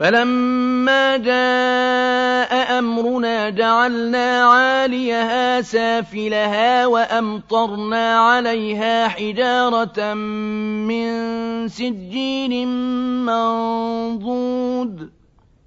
فَلَمَّا جَاءَ أَمْرُنَا جَعَلْنَا عَالِيَهَا سَافِلَهَا وَأَمْطَرْنَا عَلَيْهَا حِجَارَةً مِّن سِجِّيلٍ مَّنضُودٍ